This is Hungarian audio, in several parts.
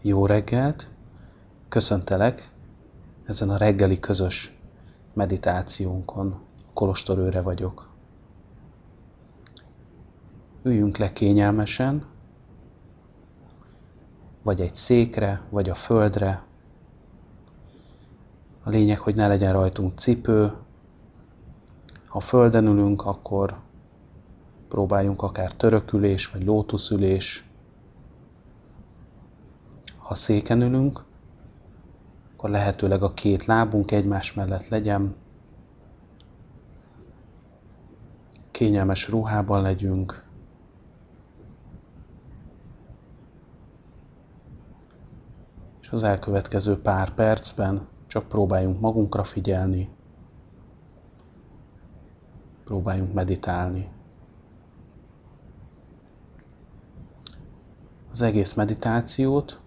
Jó reggelt! Köszöntelek ezen a reggeli közös meditációnkon. Kolostorőre vagyok. Üljünk le kényelmesen, vagy egy székre, vagy a földre. A lényeg, hogy ne legyen rajtunk cipő. Ha földön ülünk, akkor próbáljunk akár törökülés, vagy lótuszülés. Ha széken ülünk, akkor lehetőleg a két lábunk egymás mellett legyen. Kényelmes ruhában legyünk. És az elkövetkező pár percben csak próbáljunk magunkra figyelni, próbáljunk meditálni. Az egész meditációt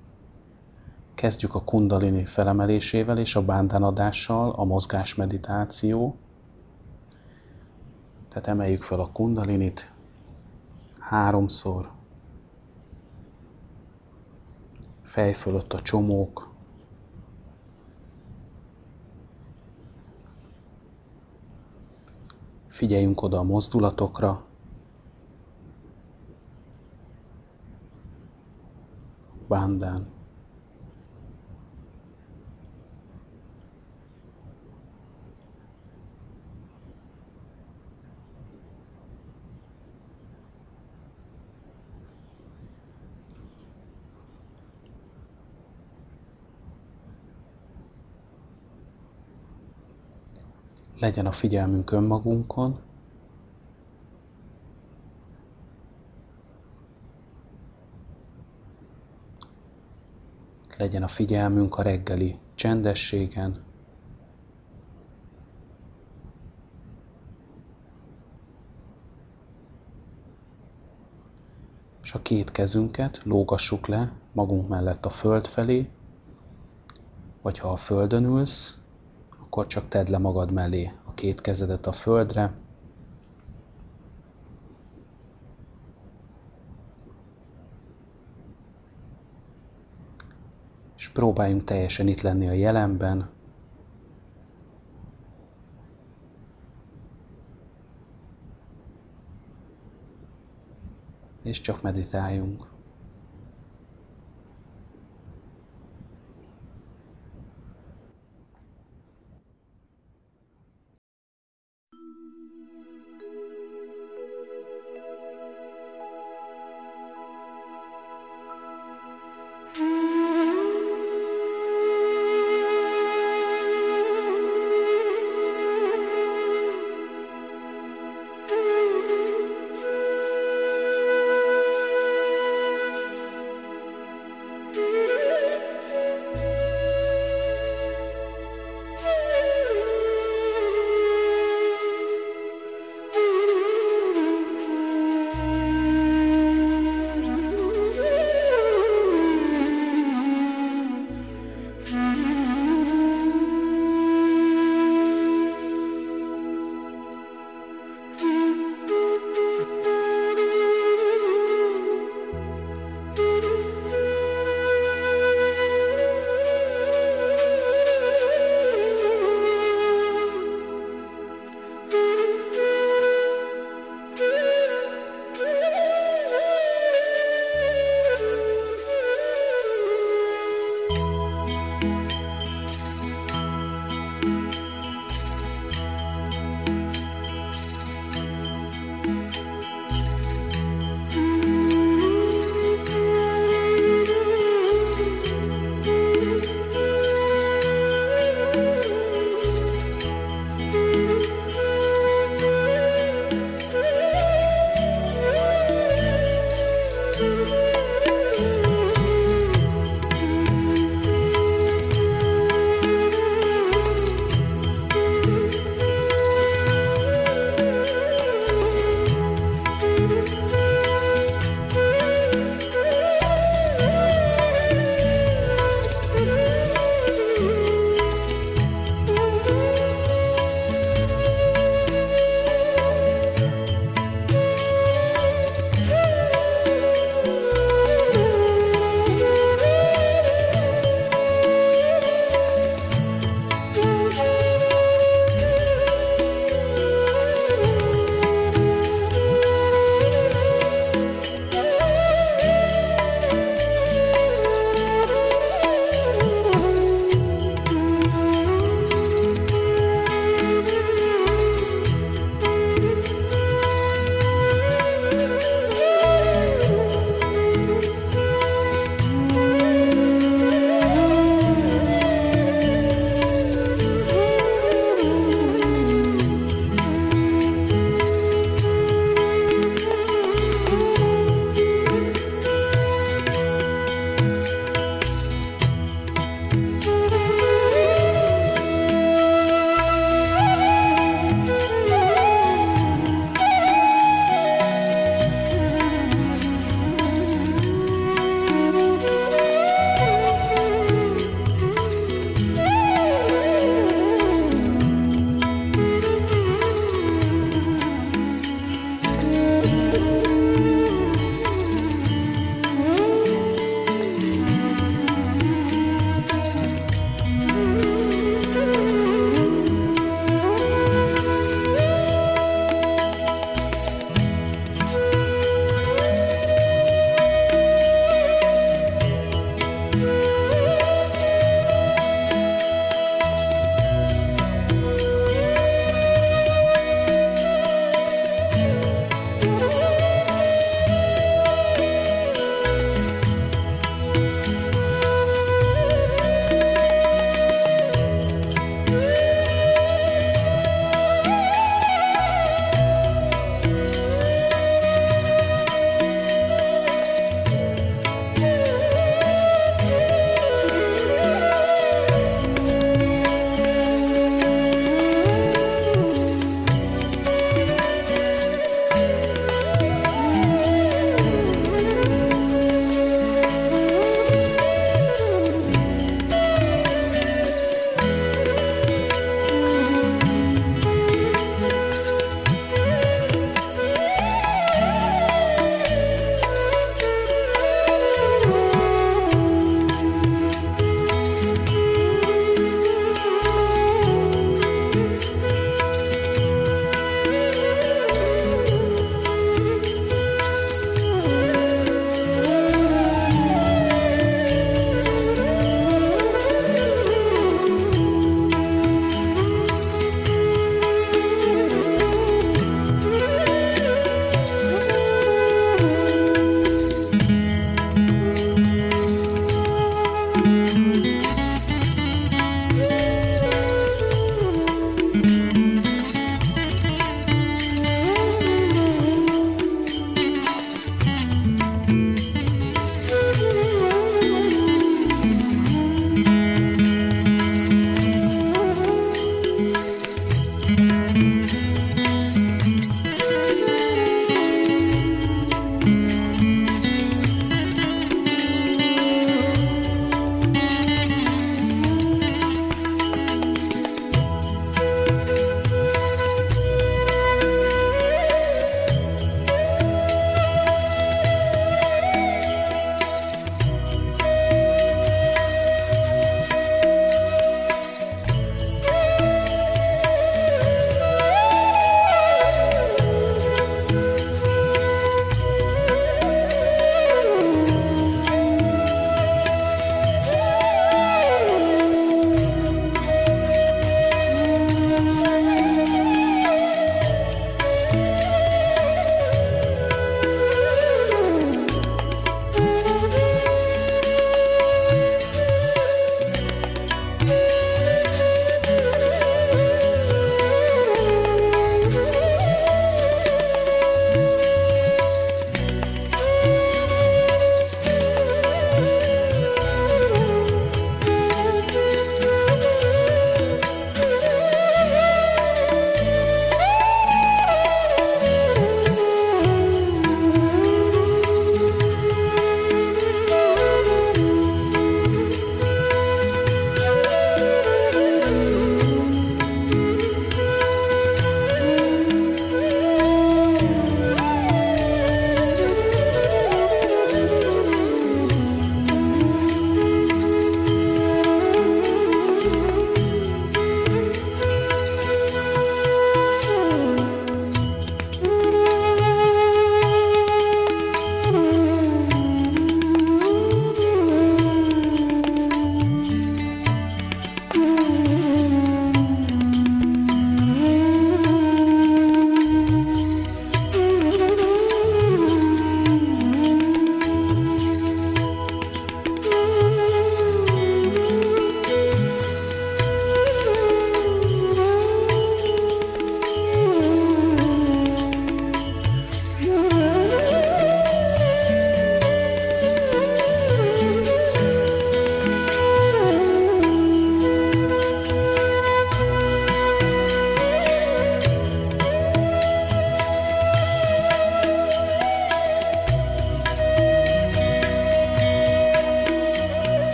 kezdjük a kundalini felemelésével és a bándánadással, a mozgás meditáció. Tehát emeljük fel a kundalinit háromszor, fej fölött a csomók, figyeljünk oda a mozdulatokra, bandán. Legyen a figyelmünk önmagunkon, legyen a figyelmünk a reggeli csendességen, és a két kezünket lógassuk le magunk mellett a föld felé, vagy ha a földön ülsz, akkor csak tedd le magad mellé a két kezedet a földre, és próbáljunk teljesen itt lenni a jelenben, és csak meditáljunk.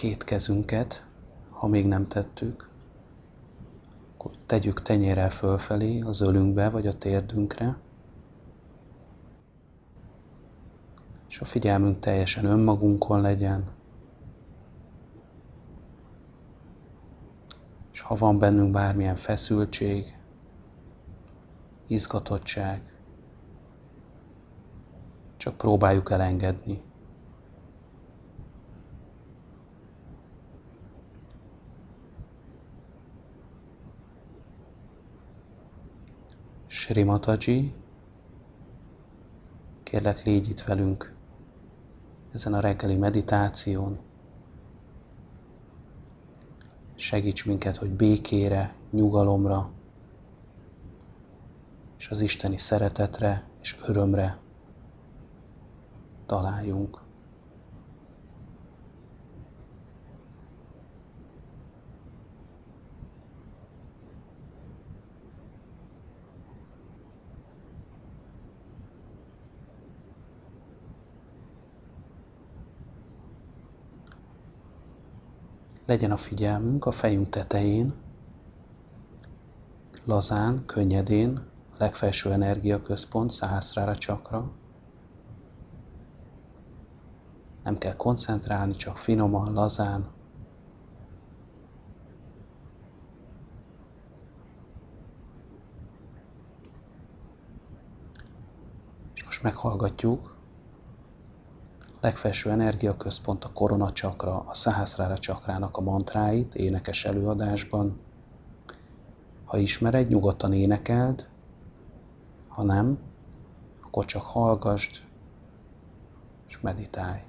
Két kezünket, ha még nem tettük, akkor tegyük tenyérrel fölfelé az ölünkbe vagy a térdünkre, és a figyelmünk teljesen önmagunkon legyen, és ha van bennünk bármilyen feszültség, izgatottság, csak próbáljuk elengedni. Sri Mataji, kérlek légy itt velünk ezen a reggeli meditáción. Segíts minket, hogy békére, nyugalomra, és az isteni szeretetre és örömre találjunk. Legyen a figyelmünk a fejünk tetején, lazán, könnyedén, legfelső energiaközpont, száhaszrára csakra. Nem kell koncentrálni, csak finoman, lazán. És most meghallgatjuk legfelső energiaközpont, a korona csakra, a Sahasrara csakrának a mantráit énekes előadásban. Ha ismered, nyugodtan énekeld, ha nem, akkor csak hallgasd és meditálj.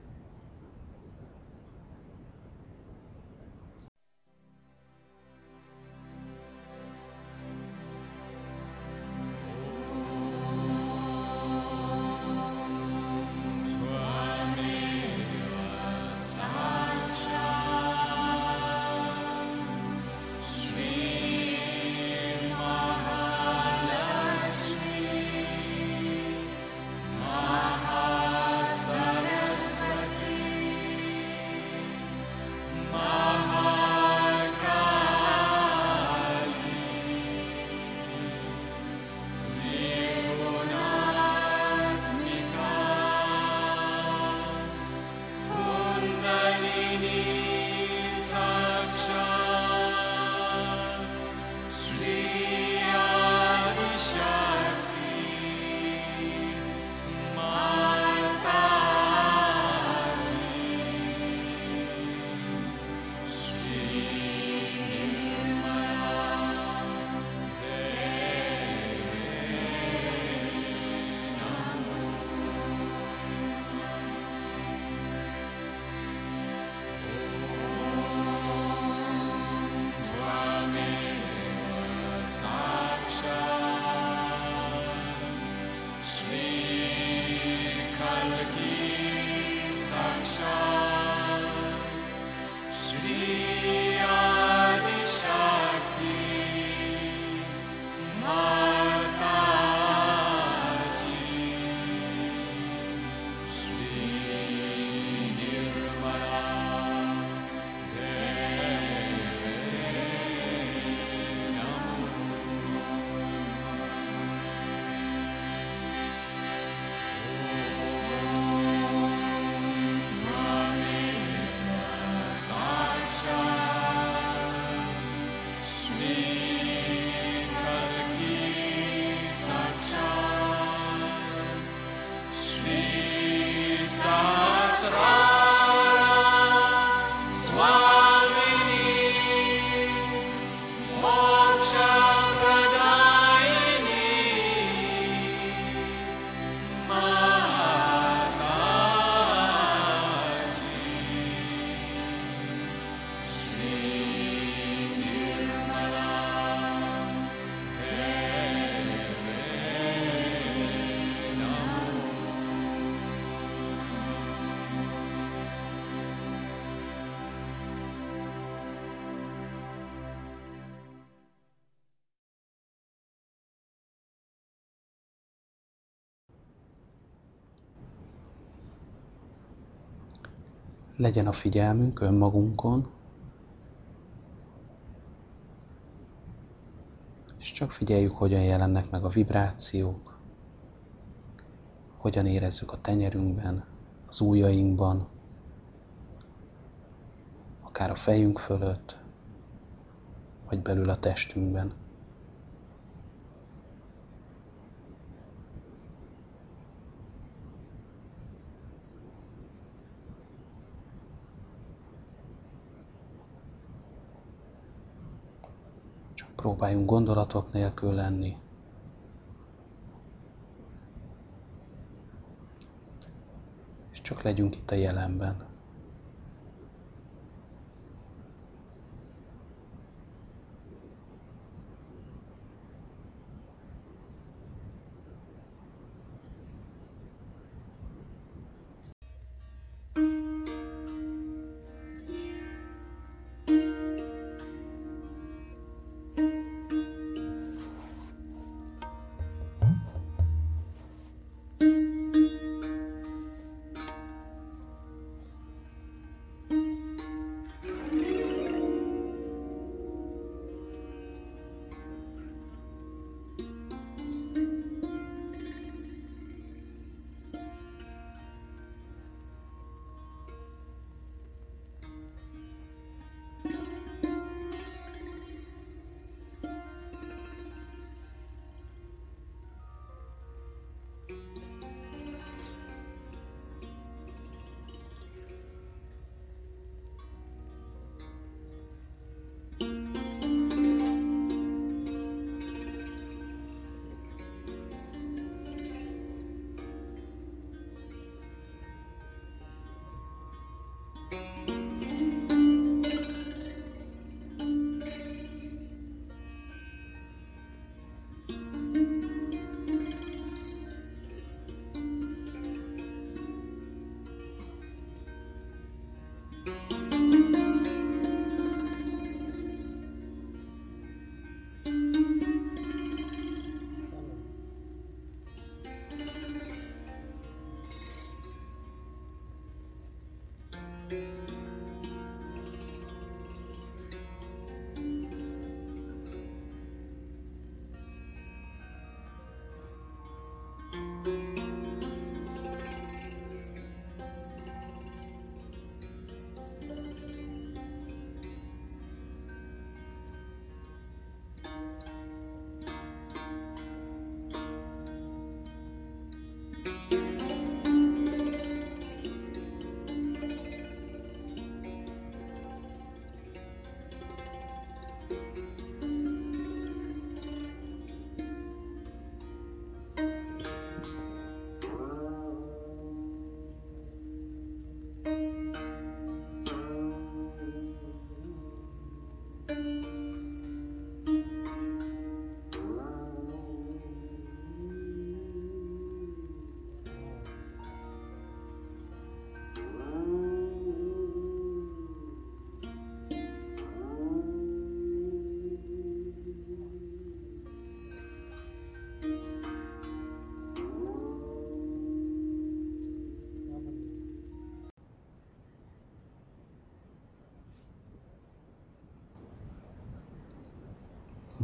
Legyen a figyelmünk önmagunkon, és csak figyeljük, hogyan jelennek meg a vibrációk, hogyan érezzük a tenyerünkben, az ujjainkban, akár a fejünk fölött, vagy belül a testünkben. Csak próbáljunk gondolatok nélkül lenni. És csak legyünk itt a jelenben.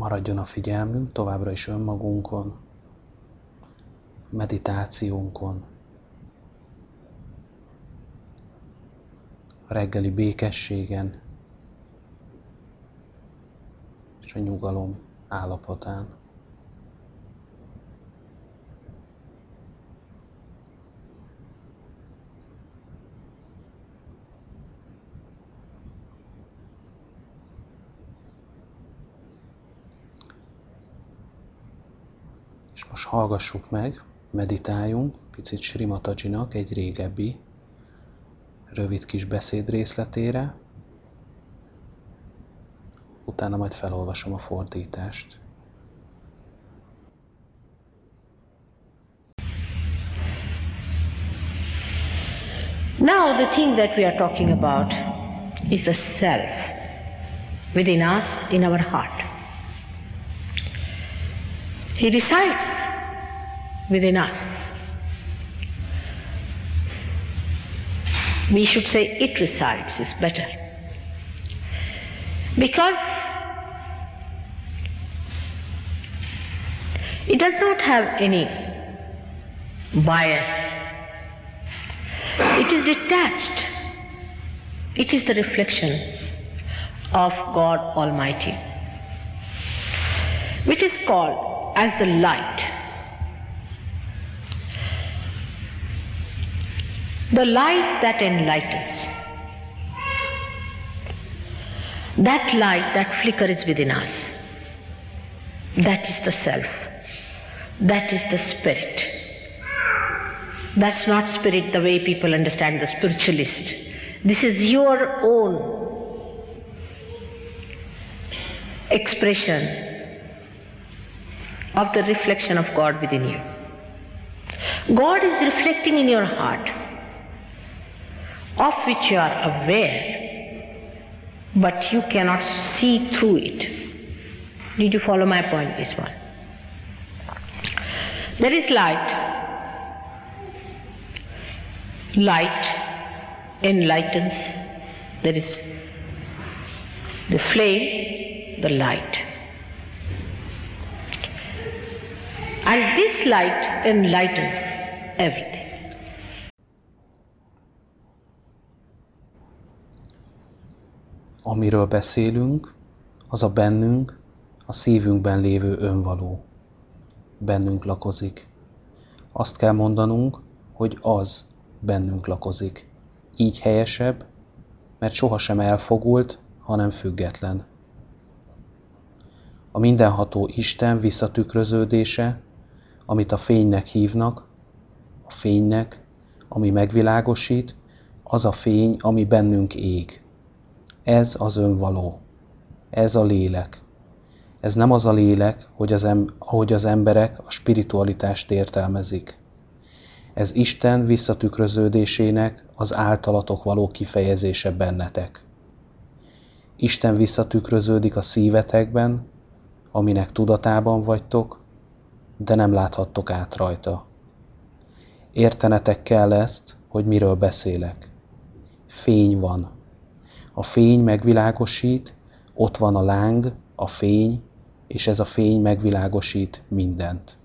Maradjon a figyelmünk továbbra is önmagunkon, meditációnkon, a reggeli békességen és a nyugalom állapotán. most hallgassuk meg, meditáljunk picit Srimatajinak egy régebbi, rövid kis beszéd részletére, utána majd felolvasom a fordítást. Now the thing that we are talking about is the self within us, in our heart. He resides within us. We should say it resides is better. Because it does not have any bias. It is detached. It is the reflection of God Almighty, which is called as the light. The light that enlightens. That light, that flicker is within us. That is the self. That is the spirit. That's not spirit the way people understand the spiritualist. This is your own expression of the reflection of God within you. God is reflecting in your heart, of which you are aware, but you cannot see through it. Did you follow my point, this one? There is light. Light enlightens. There is the flame, the light. And this light enlightens everything. Amiről beszélünk, az a bennünk, a szívünkben lévő önvaló. Bennünk lakozik. Azt kell mondanunk, hogy az bennünk lakozik. Így helyesebb, mert sohasem elfogult, hanem független. A mindenható Isten visszatükröződése, amit a fénynek hívnak, a fénynek, ami megvilágosít, az a fény, ami bennünk ég. Ez az önvaló. Ez a lélek. Ez nem az a lélek, hogy az em- ahogy az emberek a spiritualitást értelmezik. Ez Isten visszatükröződésének az általatok való kifejezése bennetek. Isten visszatükröződik a szívetekben, aminek tudatában vagytok, de nem láthattok át rajta. Értenetek kell ezt, hogy miről beszélek. Fény van. A fény megvilágosít, ott van a láng, a fény, és ez a fény megvilágosít mindent.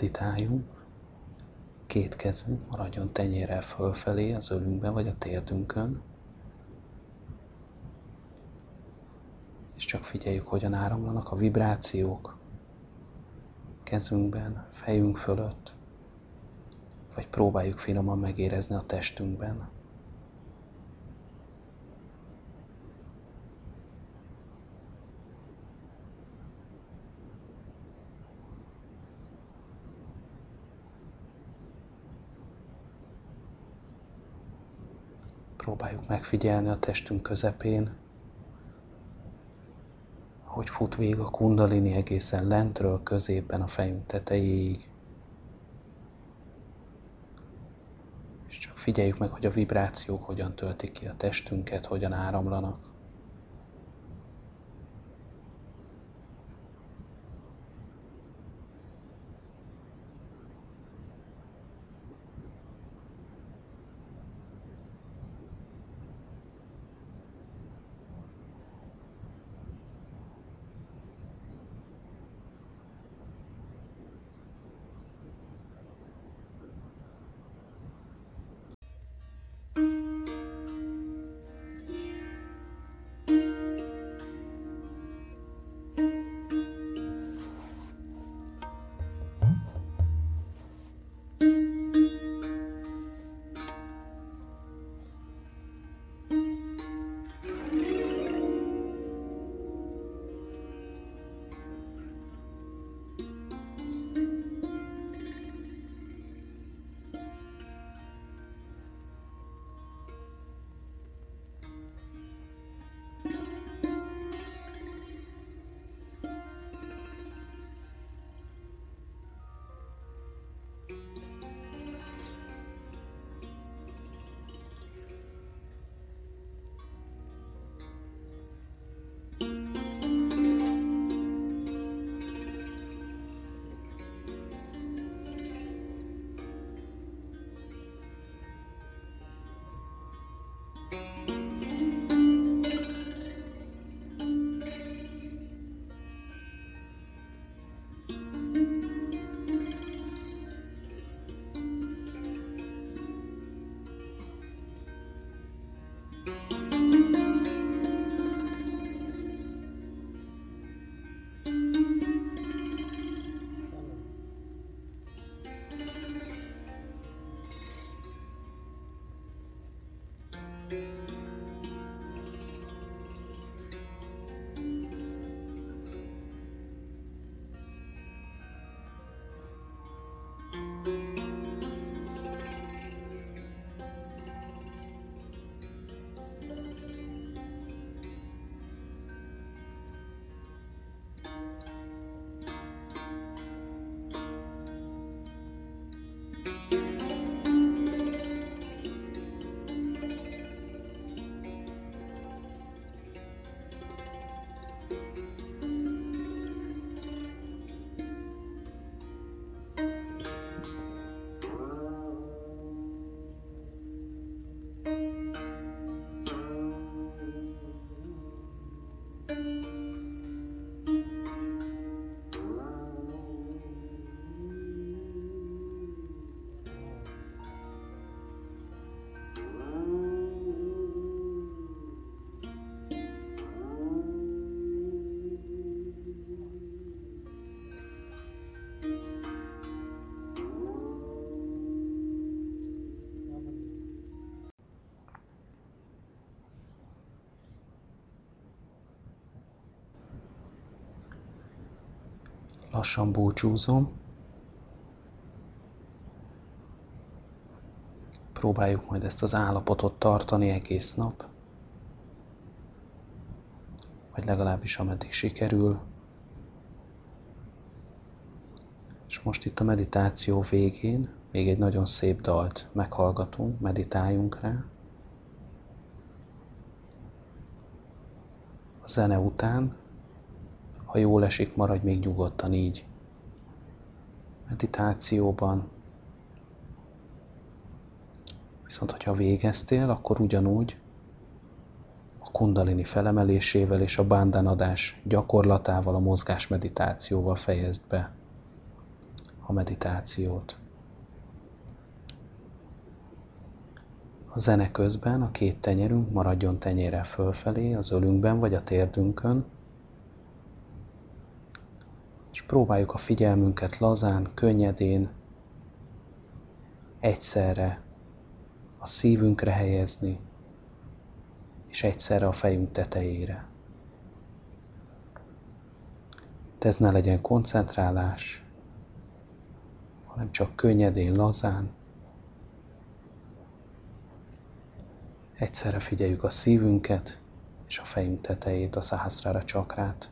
Meditáljunk, két kezünk maradjon tenyérrel fölfelé az ölünkben vagy a térdünkön, és csak figyeljük, hogyan áramlanak a vibrációk. Kezünkben, fejünk fölött, vagy próbáljuk finoman megérezni a testünkben. Próbáljuk megfigyelni a testünk közepén, hogy fut végig a kundalini egészen lentről középen a fejünk tetejéig. És csak figyeljük meg, hogy a vibrációk hogyan töltik ki a testünket, hogyan áramlanak. Lassan búcsúzom. Próbáljuk majd ezt az állapotot tartani egész nap, vagy legalábbis ameddig sikerül. És most itt a meditáció végén még egy nagyon szép dalt meghallgatunk, meditáljunk rá. A zene után, ha jól esik, maradj még nyugodtan így. Meditációban. Viszont, hogyha végeztél, akkor ugyanúgy a kundalini felemelésével és a bándanadás gyakorlatával, a mozgás meditációval fejezd be a meditációt. A zene közben a két tenyerünk maradjon tenyére fölfelé, az ölünkben vagy a térdünkön, próbáljuk a figyelmünket lazán, könnyedén, egyszerre a szívünkre helyezni, és egyszerre a fejünk tetejére. De ez ne legyen koncentrálás, hanem csak könnyedén, lazán, Egyszerre figyeljük a szívünket és a fejünk tetejét, a száhaszrára csakrát.